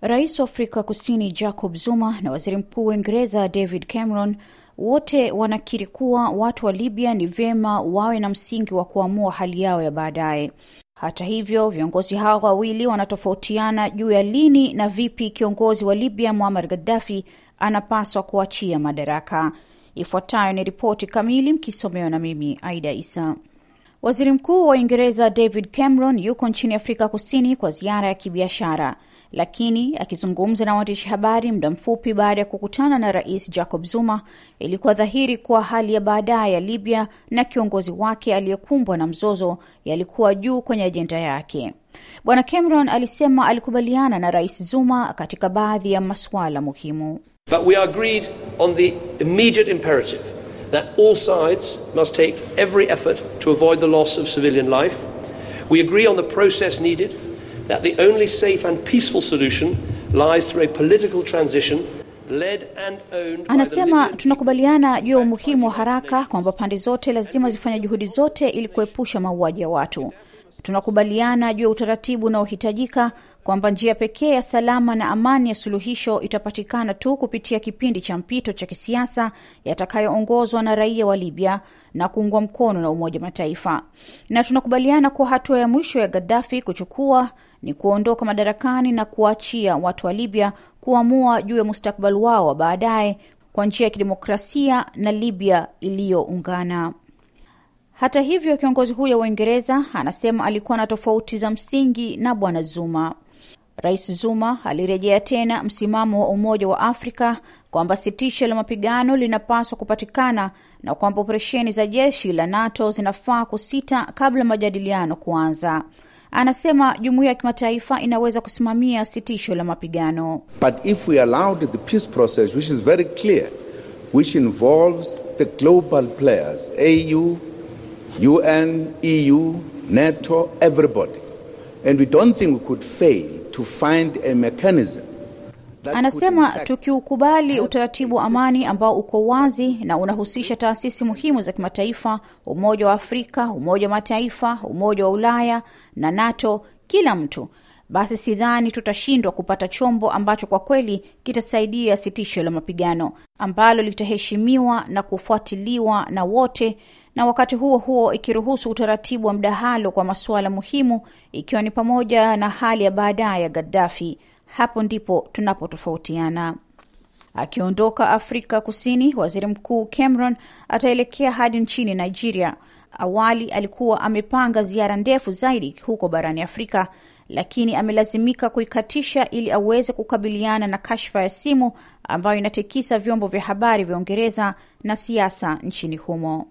Rais wa Afrika Kusini Jacob Zuma na waziri mkuu wa Uingereza David Cameron wote wanakiri kuwa watu wa Libya ni vyema wawe na msingi wa kuamua hali yao ya baadaye. Hata hivyo, viongozi hao wawili wanatofautiana juu ya lini na vipi kiongozi wa Libya Muammar Gaddafi anapaswa kuachia madaraka. Ifuatayo ni ripoti kamili mkisomewa na mimi Aida Isa. Waziri Mkuu wa Uingereza David Cameron yuko nchini Afrika Kusini kwa ziara ya kibiashara, lakini akizungumza na waandishi habari muda mfupi baada ya kukutana na Rais Jacob Zuma, ilikuwa dhahiri kuwa hali ya baadaye ya Libya na kiongozi wake aliyekumbwa na mzozo yalikuwa juu kwenye ajenda yake. Bwana Cameron alisema alikubaliana na Rais Zuma katika baadhi ya masuala muhimu. But we agreed on the immediate imperative that all sides must take every effort to avoid the loss of civilian life. We agree on the process needed, that the only safe and peaceful solution lies through a political transition led and owned Anasema tunakubaliana juu ya umuhimu wa haraka kwamba pande zote lazima zifanye juhudi zote ili kuepusha mauaji ya watu. Tunakubaliana juu ya utaratibu unaohitajika kwamba njia pekee ya salama na amani ya suluhisho itapatikana tu kupitia kipindi cha mpito cha kisiasa yatakayoongozwa na raia wa Libya na kuungwa mkono na Umoja Mataifa. Na tunakubaliana kuwa hatua ya mwisho ya Gaddafi kuchukua ni kuondoka madarakani na kuwaachia watu wa Libya kuamua juu ya mustakabali wao wa baadaye kwa njia ya kidemokrasia na Libya iliyoungana. Hata hivyo, kiongozi huyo wa Uingereza anasema alikuwa na tofauti za msingi na bwana Zuma. Rais Zuma alirejea tena msimamo wa Umoja wa Afrika kwamba sitisho la mapigano linapaswa kupatikana na kwamba operesheni za jeshi la NATO zinafaa kusita kabla majadiliano kuanza. Anasema jumuiya ya kimataifa inaweza kusimamia sitisho la mapigano. But if we allowed the peace process, which is very clear, which involves the global players, AU, UN, EU, NATO, everybody, and we don't think we could fail to find a mechanism Anasema tukiukubali utaratibu wa amani ambao uko wazi na unahusisha taasisi muhimu za kimataifa, Umoja wa Afrika, Umoja wa Mataifa, Umoja wa Ulaya na NATO, kila mtu, basi sidhani tutashindwa kupata chombo ambacho kwa kweli kitasaidia sitisho la mapigano ambalo litaheshimiwa na kufuatiliwa na wote, na wakati huo huo ikiruhusu utaratibu wa mdahalo kwa masuala muhimu, ikiwa ni pamoja na hali ya baadaye ya Gaddafi. Hapo ndipo tunapotofautiana. Akiondoka Afrika Kusini, waziri mkuu Cameron ataelekea hadi nchini Nigeria. Awali alikuwa amepanga ziara ndefu zaidi huko barani Afrika, lakini amelazimika kuikatisha ili aweze kukabiliana na kashfa ya simu ambayo inatikisa vyombo vya habari vya Uingereza na siasa nchini humo.